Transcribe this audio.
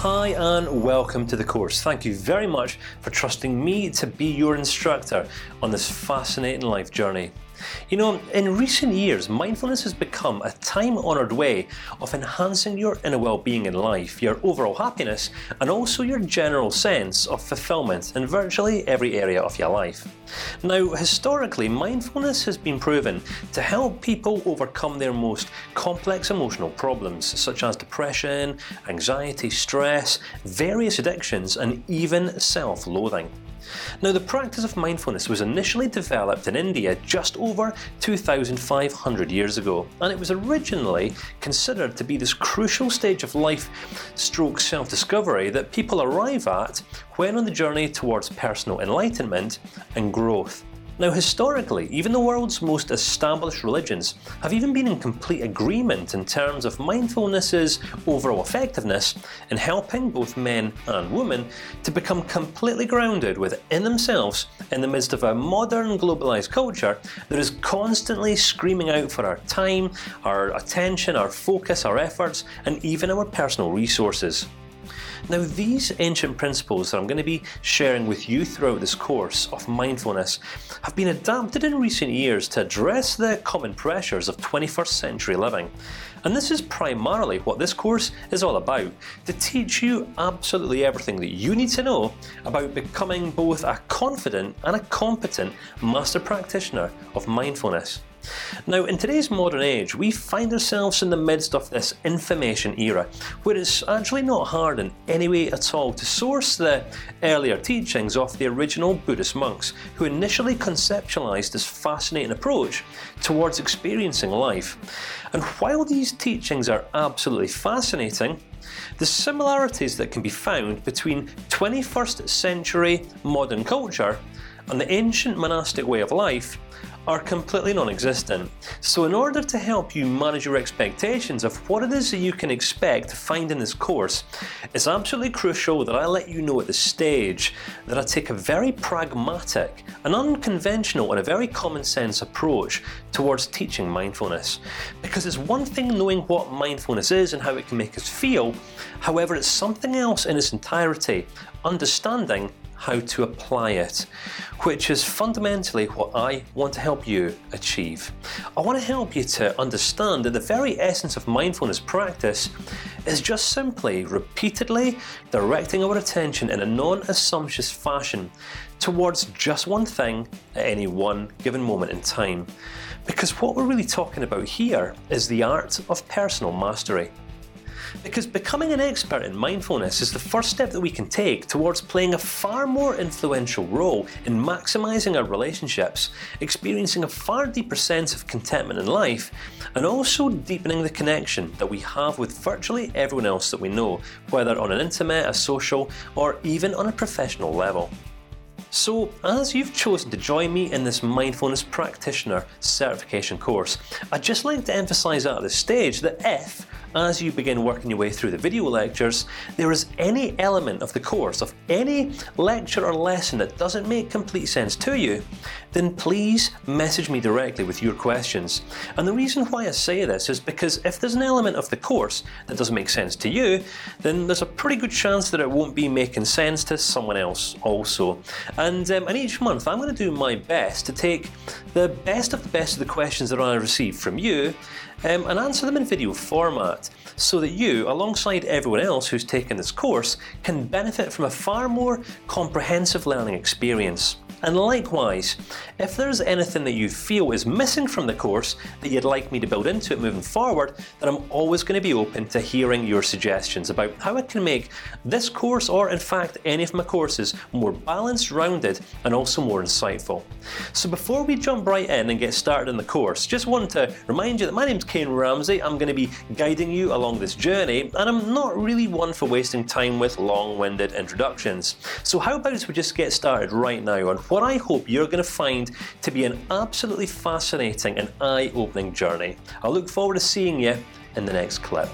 Hi and welcome to the course. Thank you very much for trusting me to be your instructor on this fascinating life journey. You know, in recent years, mindfulness has become a time-honored way of enhancing your inner well-being in life, your overall happiness, and also your general sense of fulfillment in virtually every area of your life. Now, historically, mindfulness has been proven to help people overcome their most complex emotional problems, such as depression, anxiety, stress, various addictions, and even self-loathing. Now, the practice of mindfulness was initially developed in India just over 2,500 years ago, and it was originally considered to be this crucial stage of life stroke self-discovery that people arrive at when on the journey towards personal enlightenment and growth. Now historically, even the world's most established religions have even been in complete agreement in terms of mindfulness's overall effectiveness in helping both men and women to become completely grounded within themselves in the midst of a modern globalized culture that is constantly screaming out for our time, our attention, our focus, our efforts, and even our personal resources. Now these ancient principles that I'm going to be sharing with you throughout this course of mindfulness have been adapted in recent years to address the common pressures of 21st century living. And this is primarily what this course is all about, to teach you absolutely everything that you need to know about becoming both a confident and a competent master practitioner of mindfulness. Now, in today's modern age, we find ourselves in the midst of this information era, where it's actually not hard in any way at all to source the earlier teachings of the original Buddhist monks, who initially conceptualized this fascinating approach towards experiencing life. And while these teachings are absolutely fascinating, the similarities that can be found between 21st century modern culture and the ancient monastic way of life are completely non-existent. So in order to help you manage your expectations of what it is that you can expect to find in this course, it's absolutely crucial that I let you know at the stage that I take a very pragmatic, an unconventional and a very common sense approach towards teaching mindfulness. Because it's one thing knowing what mindfulness is and how it can make us feel, however it's something else in its entirety, understanding how to apply it, which is fundamentally what I want to help you achieve. I want to help you to understand that the very essence of mindfulness practice is just simply repeatedly directing our attention in a non-assumptuous fashion towards just one thing at any one given moment in time. Because what we're really talking about here is the art of personal mastery. Because becoming an expert in mindfulness is the first step that we can take towards playing a far more influential role in maximizing our relationships, experiencing a far deeper sense of contentment in life, and also deepening the connection that we have with virtually everyone else that we know, whether on an intimate, a social, or even on a professional level. So, as you've chosen to join me in this Mindfulness Practitioner certification course, I'd just like to emphasize at this stage that if as you begin working your way through the video lectures, there is any element of the course, of any lecture or lesson that doesn't make complete sense to you, then please message me directly with your questions. And the reason why I say this is because if there's an element of the course that doesn't make sense to you, then there's a pretty good chance that it won't be making sense to someone else also. And, um, and each month I'm going to do my best to take the best of the best of the questions that I receive from you um, and answer them in video format so that you, alongside everyone else who's taken this course, can benefit from a far more comprehensive learning experience. And likewise, if there's anything that you feel is missing from the course that you'd like me to build into it moving forward, then I'm always going to be open to hearing your suggestions about how I can make this course, or in fact any of my courses, more balanced, rounded, and also more insightful. So before we jump right in and get started in the course, just want to remind you that my name's Kain Ramsay. I'm going to be guiding you along this journey, and I'm not really one for wasting time with long-winded introductions. So how about we just get started right now on what I hope you're going to find to be an absolutely fascinating and eye-opening journey. I look forward to seeing you in the next clip.